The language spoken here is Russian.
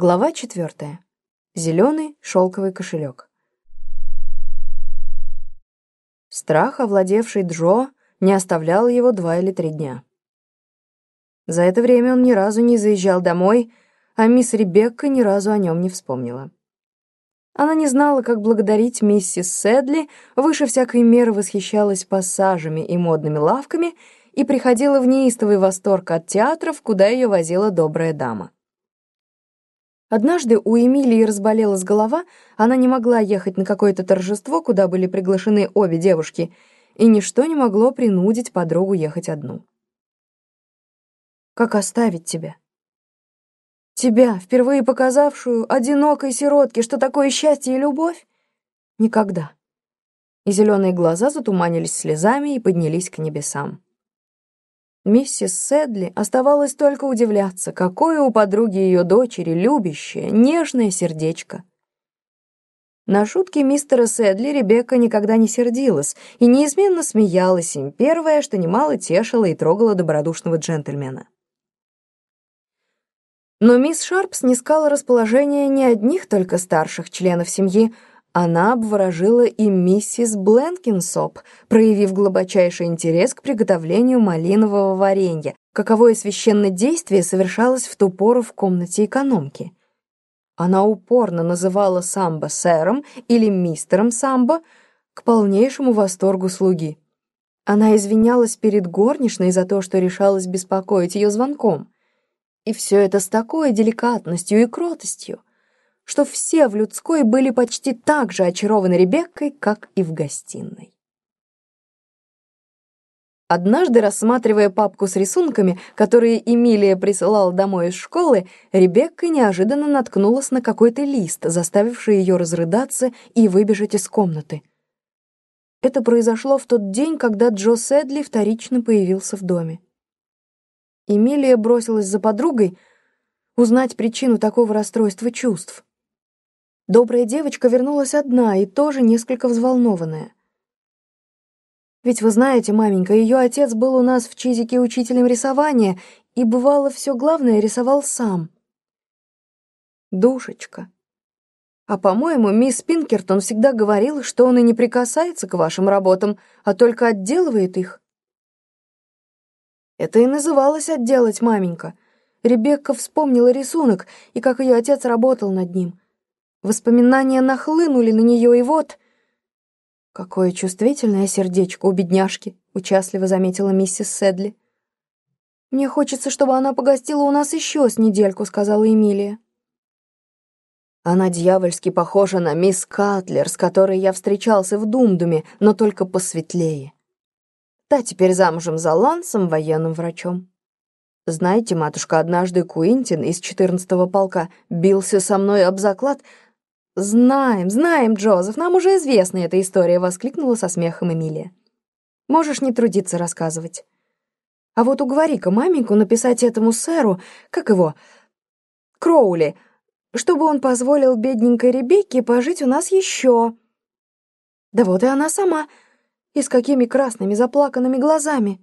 Глава четвертая. Зеленый шелковый кошелек. Страх, овладевший Джо, не оставлял его два или три дня. За это время он ни разу не заезжал домой, а мисс Ребекка ни разу о нем не вспомнила. Она не знала, как благодарить миссис Сэдли, выше всякой меры восхищалась пассажами и модными лавками и приходила в неистовый восторг от театров, куда ее возила добрая дама. Однажды у Эмилии разболелась голова, она не могла ехать на какое-то торжество, куда были приглашены обе девушки, и ничто не могло принудить подругу ехать одну. «Как оставить тебя?» «Тебя, впервые показавшую одинокой сиротке, что такое счастье и любовь?» «Никогда». И зеленые глаза затуманились слезами и поднялись к небесам. Миссис Сэдли оставалось только удивляться, какое у подруги ее дочери любящее, нежное сердечко. На шутки мистера Сэдли Ребекка никогда не сердилась и неизменно смеялась им, первое, что немало тешило и трогало добродушного джентльмена. Но мисс Шарп снискала расположение не одних только старших членов семьи, она обворожила и миссис Бленкинсоп, проявив глубочайший интерес к приготовлению малинового варенья, каковое священное действие совершалось в ту пору в комнате экономки. Она упорно называла Самбо сэром или мистером Самбо к полнейшему восторгу слуги. Она извинялась перед горничной за то, что решалась беспокоить ее звонком. И все это с такой деликатностью и кротостью, что все в людской были почти так же очарованы Ребеккой, как и в гостиной. Однажды, рассматривая папку с рисунками, которые Эмилия присылала домой из школы, Ребекка неожиданно наткнулась на какой-то лист, заставивший ее разрыдаться и выбежать из комнаты. Это произошло в тот день, когда Джо Сэдли вторично появился в доме. Эмилия бросилась за подругой узнать причину такого расстройства чувств. Добрая девочка вернулась одна и тоже несколько взволнованная. Ведь вы знаете, маменька, ее отец был у нас в Чизике учителем рисования, и бывало все главное рисовал сам. Душечка. А по-моему, мисс Пинкертон всегда говорила, что он и не прикасается к вашим работам, а только отделывает их. Это и называлось отделать, маменька. Ребекка вспомнила рисунок и как ее отец работал над ним. Воспоминания нахлынули на нее, и вот... «Какое чувствительное сердечко у бедняжки», — участливо заметила миссис Седли. «Мне хочется, чтобы она погостила у нас еще с недельку», — сказала Эмилия. Она дьявольски похожа на мисс Катлер, с которой я встречался в Думдуме, но только посветлее. Та теперь замужем за Лансом, военным врачом. Знаете, матушка, однажды Куинтин из 14-го полка бился со мной об заклад, «Знаем, знаем, Джозеф, нам уже известна эта история», — воскликнула со смехом Эмилия. «Можешь не трудиться рассказывать. А вот уговори-ка маменьку написать этому сэру, как его, Кроули, чтобы он позволил бедненькой Ребекке пожить у нас еще. Да вот и она сама, и с какими красными заплаканными глазами».